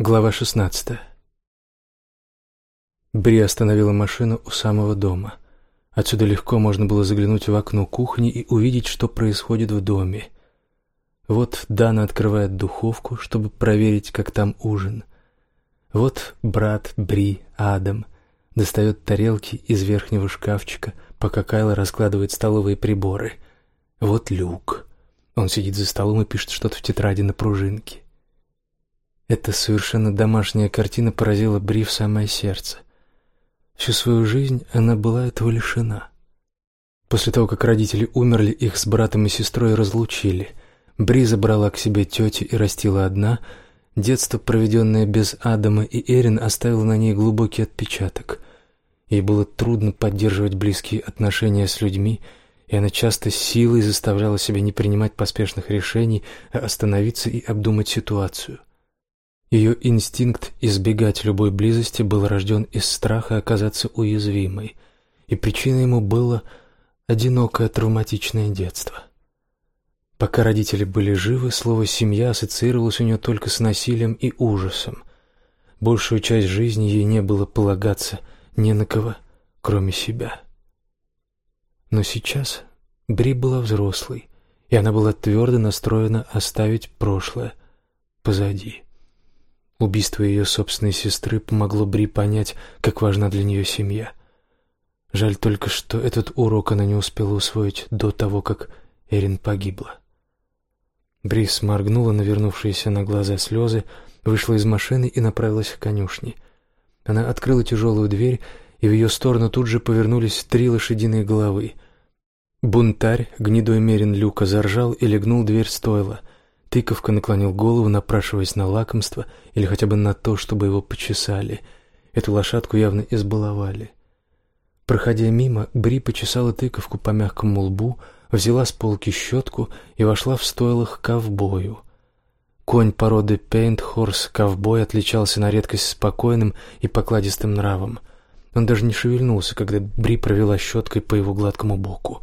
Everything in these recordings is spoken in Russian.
Глава 16 Бри остановила машину у самого дома. Отсюда легко можно было заглянуть в окно кухни и увидеть, что происходит в доме. Вот Дана открывает духовку, чтобы проверить, как там ужин. Вот брат Бри, Адам, достает тарелки из верхнего шкафчика, пока Кайла раскладывает столовые приборы. Вот Люк. Он сидит за столом и пишет что-то в тетради на пружинке. Эта совершенно домашняя картина поразила Бри в самое сердце. Всю свою жизнь она была этого лишена. После того, как родители умерли, их с братом и сестрой разлучили. Бри забрала к себе тетю и растила одна. Детство, проведенное без Адама и Эрин, оставило на ней глубокий отпечаток. Ей было трудно поддерживать близкие отношения с людьми, и она часто силой заставляла себя не принимать поспешных решений, а остановиться и обдумать ситуацию – ее инстинкт избегать любой близости был рожден из страха оказаться уязвимой, и причиной ему было одинокое травматичное детство. Пока родители были живы, слово «семья» ассоциировалось у нее только с насилием и ужасом. Большую часть жизни ей не было полагаться ни на кого, кроме себя. Но сейчас Бри была взрослой, и она была твердо настроена оставить прошлое позади. Убийство ее собственной сестры помогло Бри понять, как важна для нее семья. Жаль только, что этот урок она не успела усвоить до того, как Эрин погибла. Бри сморгнула навернувшиеся на глаза слезы, вышла из машины и направилась к конюшне. Она открыла тяжелую дверь, и в ее сторону тут же повернулись три лошадиные головы. Бунтарь, гнедой мерин люка, заржал и легнул дверь стойла — Тыковка наклонил голову, напрашиваясь на лакомство или хотя бы на то, чтобы его почесали. Эту лошадку явно избаловали. Проходя мимо, Бри почесала тыковку по мягкому лбу, взяла с полки щетку и вошла в стойлах ковбою. Конь породы Пейнт-Хорс ковбой отличался на редкость спокойным и покладистым нравом. Он даже не шевельнулся, когда Бри провела щеткой по его гладкому боку.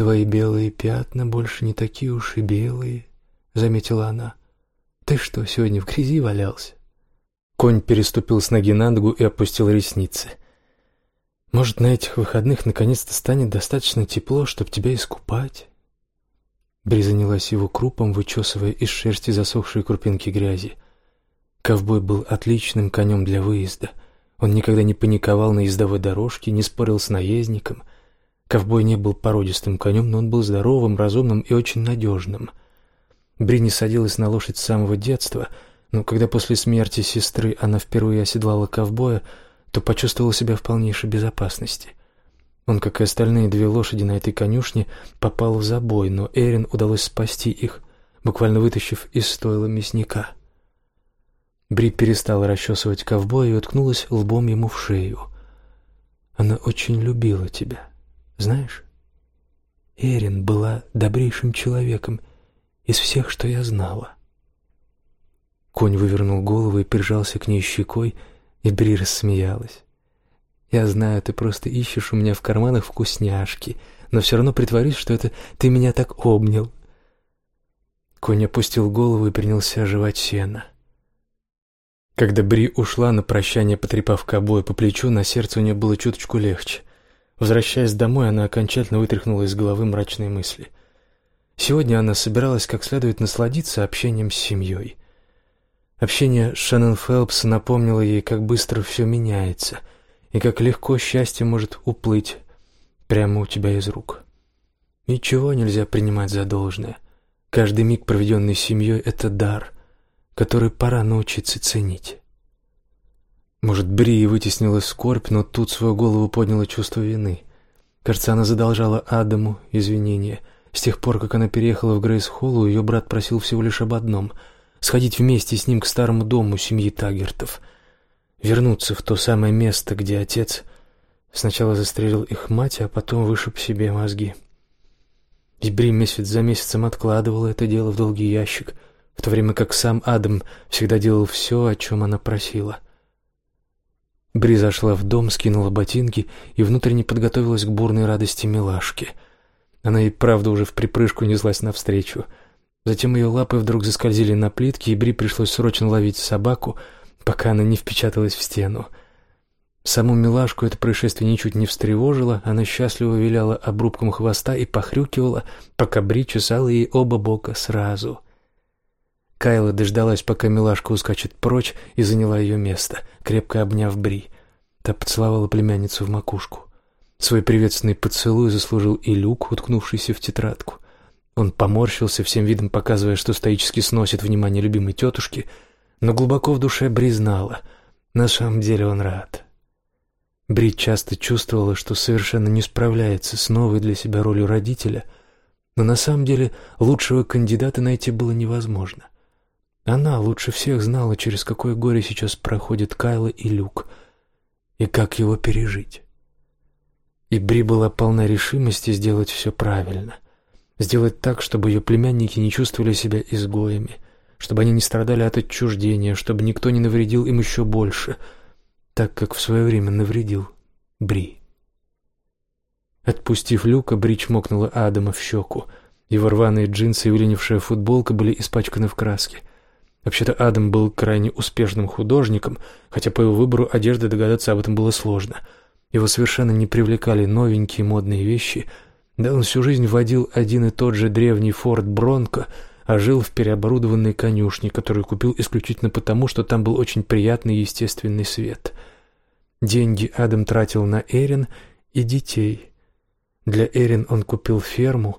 «Твои белые пятна больше не такие уж и белые», — заметила она. «Ты что, сегодня в грязи валялся?» Конь переступил с ноги на ногу и опустил ресницы. «Может, на этих выходных наконец-то станет достаточно тепло, чтобы тебя искупать?» Бри занялась его крупом, вычесывая из шерсти засохшие крупинки грязи. Ковбой был отличным конем для выезда. Он никогда не паниковал на ездовой дорожке, не спорил с наездником. Ковбой не был породистым конем, но он был здоровым, разумным и очень надежным. Бринни садилась на лошадь с самого детства, но когда после смерти сестры она впервые оседлала ковбоя, то почувствовала себя в полнейшей безопасности. Он, как и остальные две лошади на этой конюшне, попал в забой, но Эрин удалось спасти их, буквально вытащив из стойла мясника. Бри перестала расчесывать ковбоя и уткнулась лбом ему в шею. «Она очень любила тебя, знаешь?» Эрин была добрейшим человеком из всех, что я знала. Конь вывернул голову и прижался к ней щекой, и Бри рассмеялась. «Я знаю, ты просто ищешь у меня в карманах вкусняшки, но все равно притворись, что это ты меня так обнял». Конь опустил голову и принялся жевать сено. Когда Бри ушла на прощание, потрепав кобой по плечу, на сердце у нее было чуточку легче. Возвращаясь домой, она окончательно вытряхнула из головы мрачные мысли — Сегодня она собиралась как следует насладиться общением с семьей. Общение с Шеннон Фелпс напомнило ей, как быстро все меняется и как легко счастье может уплыть прямо у тебя из рук. Ничего нельзя принимать за должное. Каждый миг, проведенный семьей, — это дар, который пора научиться ценить. Может, Бри вытеснила скорбь, но тут свою голову подняло чувство вины. Кажется, она задолжала Адаму извинения — с тех пор, как она переехала в Грейс-Холлу, ее брат просил всего лишь об одном — сходить вместе с ним к старому дому семьи Таггертов, вернуться в то самое место, где отец сначала застрелил их мать, а потом вышиб себе мозги. И Бри месяц за месяцем откладывала это дело в долгий ящик, в то время как сам Адам всегда делал все, о чем она просила. Бри зашла в дом, скинула ботинки и внутренне подготовилась к бурной радости милашки — она и правда уже в припрыжку неслась навстречу. Затем ее лапы вдруг заскользили на плитке, и Бри пришлось срочно ловить собаку, пока она не впечаталась в стену. Саму милашку это происшествие ничуть не встревожило, она счастливо виляла обрубком хвоста и похрюкивала, пока Бри чесала ей оба бока сразу. Кайла дождалась, пока милашка ускачет прочь, и заняла ее место, крепко обняв Бри. Та поцеловала племянницу в макушку. Свой приветственный поцелуй заслужил и Люк, уткнувшийся в тетрадку. Он поморщился, всем видом показывая, что стоически сносит внимание любимой тетушки, но глубоко в душе Бри знала. На самом деле он рад. Бри часто чувствовала, что совершенно не справляется с новой для себя ролью родителя, но на самом деле лучшего кандидата найти было невозможно. Она лучше всех знала, через какое горе сейчас проходит Кайла и Люк, и как его пережить. И Бри была полна решимости сделать все правильно, сделать так, чтобы ее племянники не чувствовали себя изгоями, чтобы они не страдали от отчуждения, чтобы никто не навредил им еще больше — так как в свое время навредил Бри. Отпустив Люка, Бри чмокнула Адама в щеку. Его рваные джинсы и выленившая футболка были испачканы в краске. Вообще-то Адам был крайне успешным художником, хотя по его выбору одежды догадаться об этом было сложно. Его совершенно не привлекали новенькие модные вещи. Да он всю жизнь водил один и тот же древний Форд Бронко — а жил в переоборудованной конюшне, которую купил исключительно потому, что там был очень приятный естественный свет. Деньги Адам тратил на Эрин и детей. Для Эрин он купил ферму,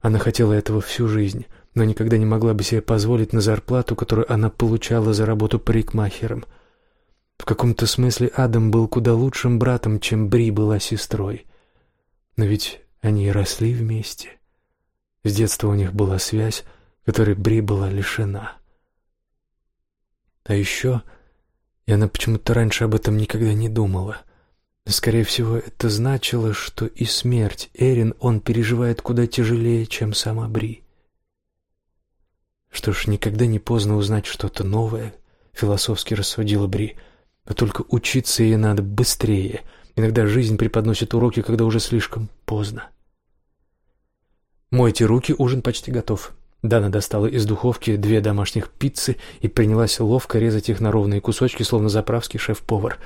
она хотела этого всю жизнь, но никогда не могла бы себе позволить на зарплату, которую она получала за работу парикмахером. В каком-то смысле Адам был куда лучшим братом, чем Бри была сестрой. Но ведь они и росли вместе. С детства у них была связь, которой Бри была лишена. А еще, и она почему-то раньше об этом никогда не думала, скорее всего, это значило, что и смерть Эрин он переживает куда тяжелее, чем сама Бри. Что ж, никогда не поздно узнать что-то новое, философски рассудила Бри, но только учиться ей надо быстрее. Иногда жизнь преподносит уроки, когда уже слишком поздно. Мойте руки, ужин почти готов. Дана достала из духовки две домашних пиццы и принялась ловко резать их на ровные кусочки, словно заправский шеф-повар.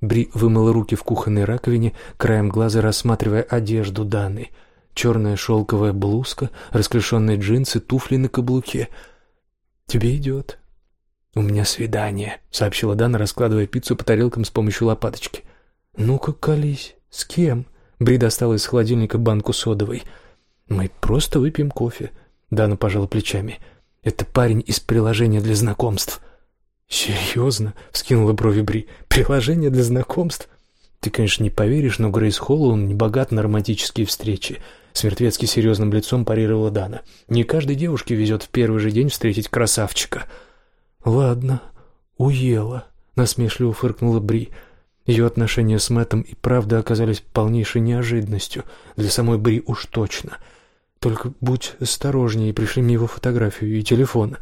Бри вымыла руки в кухонной раковине, краем глаза рассматривая одежду Даны. Черная шелковая блузка, расклешенные джинсы, туфли на каблуке. «Тебе идет». «У меня свидание», — сообщила Дана, раскладывая пиццу по тарелкам с помощью лопаточки. «Ну-ка, колись. С кем?» Бри достала из холодильника банку содовой. «Мы просто выпьем кофе. Дана пожала плечами. «Это парень из приложения для знакомств». «Серьезно?» — вскинула брови Бри. «Приложение для знакомств?» «Ты, конечно, не поверишь, но Грейс Холл, он не богат на романтические встречи». С серьезным лицом парировала Дана. «Не каждой девушке везет в первый же день встретить красавчика». «Ладно, уела», — насмешливо фыркнула Бри. Ее отношения с Мэттом и правда оказались полнейшей неожиданностью. Для самой Бри уж точно — только будь осторожнее и пришли мне его фотографию и телефон.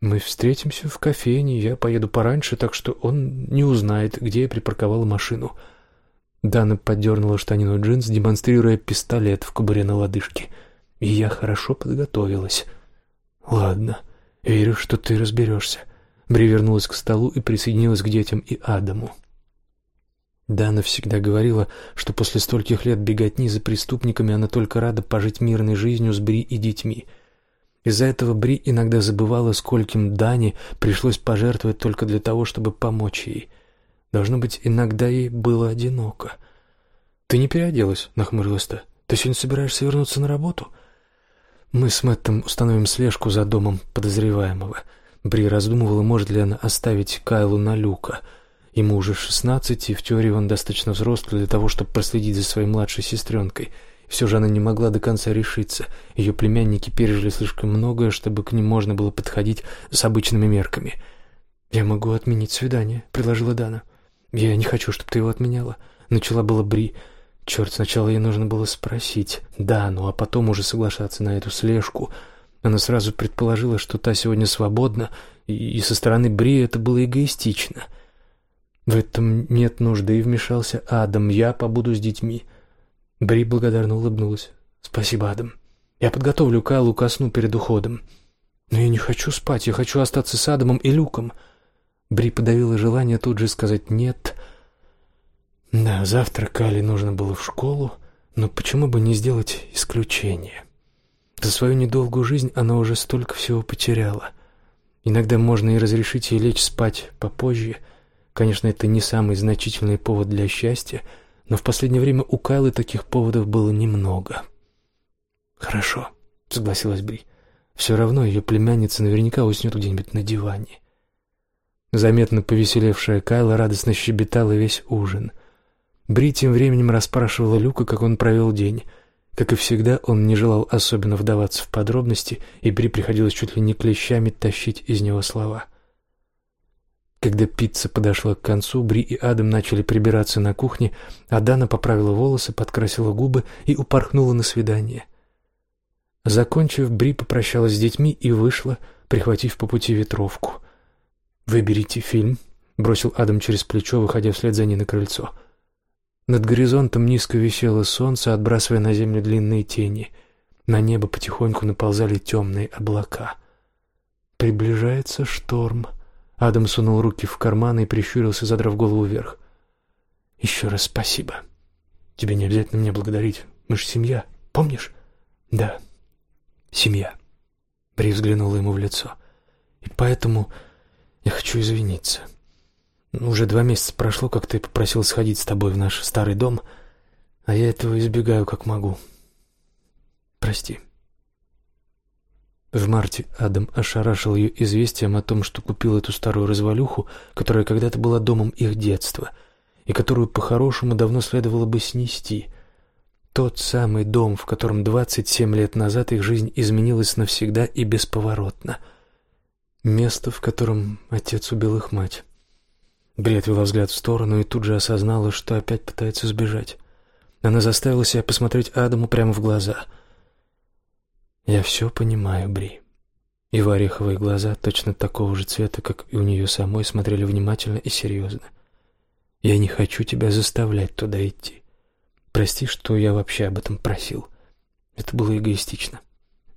Мы встретимся в кофейне, я поеду пораньше, так что он не узнает, где я припарковала машину». Дана поддернула штанину джинс, демонстрируя пистолет в кобуре на лодыжке. «И я хорошо подготовилась». «Ладно, верю, что ты разберешься». Бри вернулась к столу и присоединилась к детям и Адаму. Дана всегда говорила, что после стольких лет беготни за преступниками она только рада пожить мирной жизнью с Бри и детьми. Из-за этого Бри иногда забывала, скольким Дане пришлось пожертвовать только для того, чтобы помочь ей. Должно быть, иногда ей было одиноко. «Ты не переоделась?» — нахмурилась то «Ты сегодня собираешься вернуться на работу?» «Мы с Мэттом установим слежку за домом подозреваемого». Бри раздумывала, может ли она оставить Кайлу на Люка — Ему уже шестнадцать, и в теории он достаточно взрослый для того, чтобы проследить за своей младшей сестренкой. Все же она не могла до конца решиться. Ее племянники пережили слишком многое, чтобы к ним можно было подходить с обычными мерками. «Я могу отменить свидание», — предложила Дана. «Я не хочу, чтобы ты его отменяла». Начала была Бри. Черт, сначала ей нужно было спросить Да, ну а потом уже соглашаться на эту слежку. Она сразу предположила, что та сегодня свободна, и, со стороны Бри это было эгоистично — в этом нет нужды, и вмешался Адам. Я побуду с детьми. Бри благодарно улыбнулась. Спасибо, Адам. Я подготовлю Кайлу ко сну перед уходом. «Но я не хочу спать, я хочу остаться с Адамом и Люком». Бри подавила желание тут же сказать «нет». Да, завтра Кали нужно было в школу, но почему бы не сделать исключение? За свою недолгую жизнь она уже столько всего потеряла. Иногда можно и разрешить ей лечь спать попозже. Конечно, это не самый значительный повод для счастья, но в последнее время у Кайлы таких поводов было немного. «Хорошо», — согласилась Бри. «Все равно ее племянница наверняка уснет где-нибудь на диване». Заметно повеселевшая Кайла радостно щебетала весь ужин. Бри тем временем расспрашивала Люка, как он провел день — как и всегда, он не желал особенно вдаваться в подробности, и Бри приходилось чуть ли не клещами тащить из него слова. Когда пицца подошла к концу, Бри и Адам начали прибираться на кухне, а Дана поправила волосы, подкрасила губы и упорхнула на свидание. Закончив, Бри попрощалась с детьми и вышла, прихватив по пути ветровку. «Выберите фильм», — бросил Адам через плечо, выходя вслед за ней на крыльцо — над горизонтом низко висело солнце, отбрасывая на землю длинные тени. На небо потихоньку наползали темные облака. Приближается шторм. Адам сунул руки в карманы и прищурился, задрав голову вверх. «Еще раз спасибо. Тебе не обязательно меня благодарить. Мы же семья, помнишь?» «Да, семья». Бри взглянула ему в лицо. «И поэтому я хочу извиниться». Уже два месяца прошло, как ты попросил сходить с тобой в наш старый дом, а я этого избегаю как могу. Прости. В марте Адам ошарашил ее известием о том, что купил эту старую развалюху, которая когда-то была домом их детства, и которую по-хорошему давно следовало бы снести. Тот самый дом, в котором двадцать семь лет назад их жизнь изменилась навсегда и бесповоротно. Место, в котором отец убил их мать. Бри отвела взгляд в сторону и тут же осознала, что опять пытается сбежать. Она заставила себя посмотреть Адаму прямо в глаза. «Я все понимаю, Бри». Его ореховые глаза, точно такого же цвета, как и у нее самой, смотрели внимательно и серьезно. «Я не хочу тебя заставлять туда идти. Прости, что я вообще об этом просил. Это было эгоистично.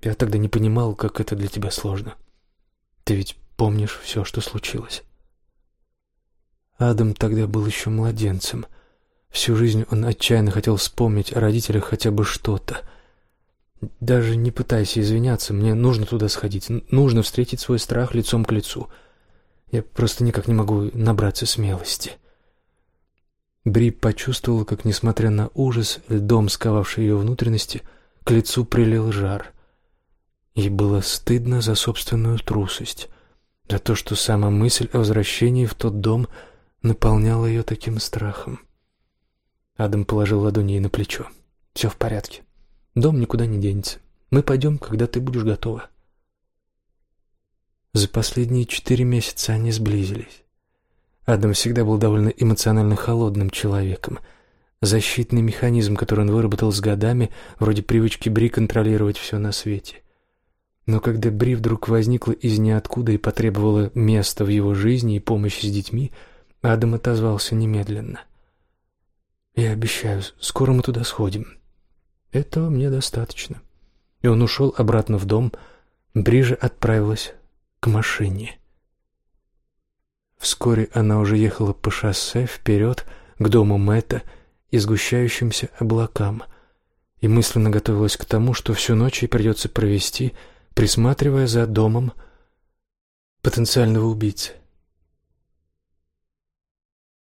Я тогда не понимал, как это для тебя сложно. Ты ведь помнишь все, что случилось?» Адам тогда был еще младенцем. Всю жизнь он отчаянно хотел вспомнить о родителях хотя бы что-то. Даже не пытайся извиняться, мне нужно туда сходить, нужно встретить свой страх лицом к лицу. Я просто никак не могу набраться смелости. Бри почувствовала, как, несмотря на ужас, льдом сковавший ее внутренности, к лицу прилил жар. Ей было стыдно за собственную трусость, за то, что сама мысль о возвращении в тот дом — наполнял ее таким страхом. Адам положил ладони ей на плечо. «Все в порядке. Дом никуда не денется. Мы пойдем, когда ты будешь готова». За последние четыре месяца они сблизились. Адам всегда был довольно эмоционально холодным человеком. Защитный механизм, который он выработал с годами, вроде привычки Бри контролировать все на свете. Но когда Бри вдруг возникла из ниоткуда и потребовала места в его жизни и помощи с детьми, Адам отозвался немедленно. «Я обещаю, скоро мы туда сходим. Этого мне достаточно». И он ушел обратно в дом. Брижа отправилась к машине. Вскоре она уже ехала по шоссе вперед к дому Мэтта и сгущающимся облакам, и мысленно готовилась к тому, что всю ночь ей придется провести, присматривая за домом потенциального убийцы.